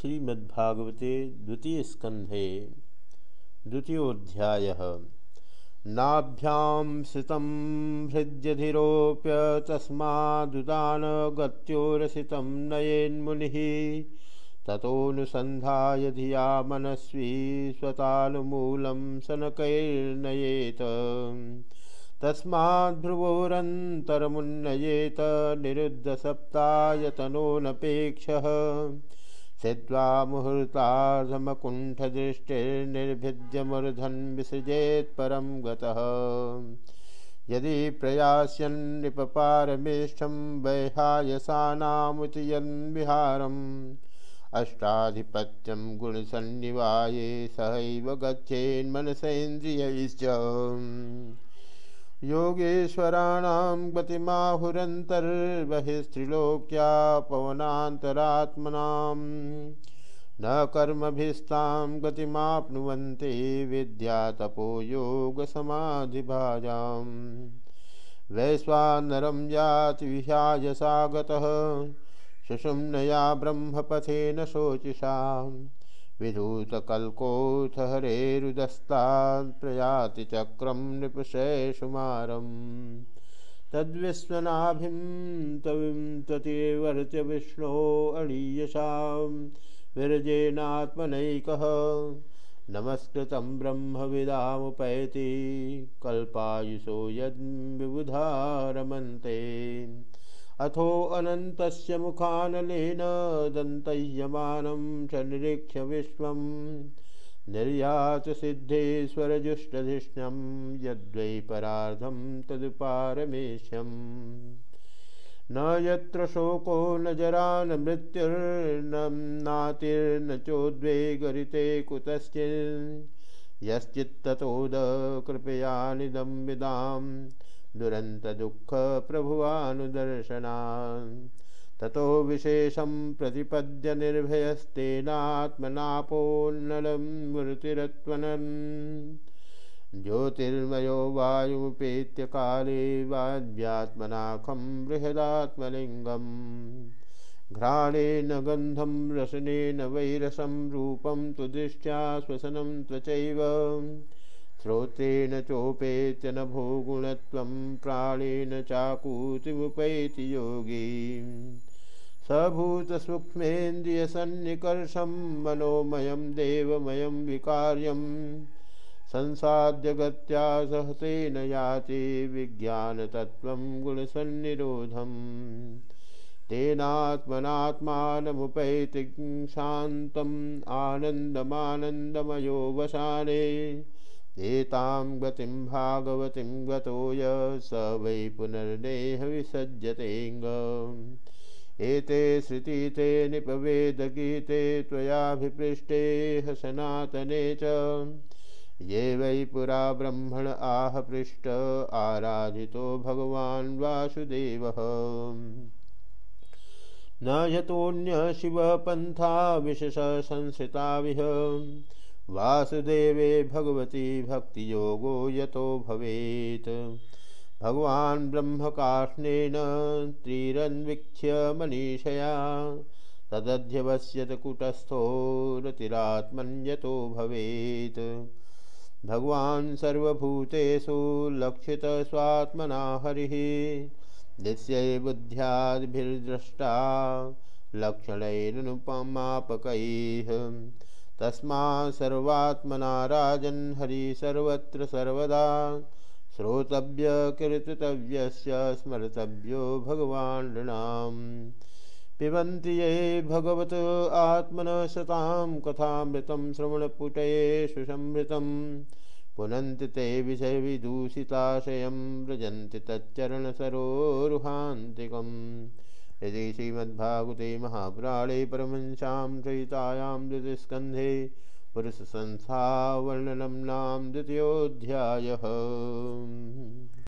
श्रीमद्भागवते द्वितीय स्कंधे द्वितीयोध्याय नाभ्यां हृद्यधिरोप्य तस्मादुदान गत्योरसितं नयेन्मुनिः ततोऽनुसन्धाय धिया मनस्वी स्वतानुमूलं सनकैर्नयेत। तस्माद्भ्रुवोरन्तरमुन्नयेत निरुद्धसप्तायतनोनपेक्षः सिद्ध्वा मुहूर्तार्धमकुण्ठदृष्टिर्निर्भिद्यमूर्धन् विसृजेत् परं गतः। यदि प्रयास्यन्निपपारमेष्ठं वैहायसानामुति यन्विहारम् अष्टाधिपत्यं गुणसन्निवाये सहैव गच्छेन्मनसेन्द्रियैश्च। योगेश्वराणां गतिमाहुरन्तर्बहिस्त्रिलोक्या पवनान्तरात्मनां न कर्मभिस्तां गतिमाप्नुवन्ति विद्यातपो योगसमाधिभाजां वैश्वानरं याति विहाय सा गतः सुषुम्नया ब्रह्मपथेन शोचिषाम्। विधूतकल्कोऽथ हरेरुदस्तात् प्रयाति चक्रं नृपशेषुमारम् तद्विश्वनाभिं तविं त्वतिवर्त्य विष्णो अणीयसां विरजेनात्मनैकः। नमस्कृतं ब्रह्मविदामुपैति कल्पायुषो यद्विबुधारमन्ते। अथो अनन्तस्य मुखानलेन दन्तह्यमानं च निरीक्ष्य विश्वं। निर्यातसिद्धेश्वरजुष्टधिष्ण्यं यद्वै परार्धं तदुपारमेश्यम् न यत्र शोको न जरा न मृत्युर्न नातिर्न चोद्वेगरिते कुतश्चिन्। यश्चित्ततोद कृपयानिदं विदाम्। दुरन्तदुःखप्रभुवानुदर्शना ततो विशेषं प्रतिपद्य निर्भयस्तेनात्मनापोन्नलं मूर्तिरत्वनन् ज्योतिर्मयो वायुपेत्य काले वाद्यात्मनाखं बृहदात्मलिङ्गम्। घ्राणेन गन्धं रसनेन वैरसं रूपं तु दृष्ट्या श्वसनं त्वचैव। श्रोत्रेण चोपेत्य न भूगुणत्वं प्राणेन चाकूतिमुपैति योगी। सभूतसूक्ष्मेन्द्रियसन्निकर्षं मनोमयं देवमयं विकार्यं संसाद्य गत्या सहतेन याति विज्ञानतत्त्वं गुणसन्निरोधम् तेनात्मनात्मानमुपैति शान्तम् आनन्दमानन्दमयो वसाने एतां गतिं भागवतीं गतो य स वै पुनर्नेह विसज्जतेऽङ्ग एते श्रुतिते निपवेदगीते त्वयाभिपृष्टेह सनातने च। ये वै पुरा ब्रह्मण आह पृष्ठ आराधितो भगवान् वासुदेवः। न यतोऽन्य शिवपन्था विशेष वासुदेवे भगवती भक्तियोगो यतो भवेत्। भगवान् ब्रह्मकाष्णेन त्रिरन्वीक्ष्य मनीषया तदध्यवस्यत कुटस्थो रतिरात्मन्यतो भवेत्। भगवान् सर्वभूतेषु लक्षितस्वात्मना हरिः निश्चय बुद्ध्यादिभिर्द्रष्टा लक्षणैरनुपमापकैः। तस्मा सर्वात्मना राजन् हरि सर्वत्र सर्वदा। श्रोतव्य कीर्तितव्यस्य स्मर्तव्यो भगवान् पिबन्ति ये भगवत आत्मन सतां कथामृतं श्रवणपुटये सुसंहृतं पुनन्ति ते विषयविदूषिताशयं व्रजन्ति तच्चरणसरोरुहान्तिकम्। यदि श्रीमद्भागवते महापुराणे परमंशां चयितायां द्वितीयस्कन्धे पुरुषसंस्थावर्णनं नाम द्वितीयोऽध्यायः।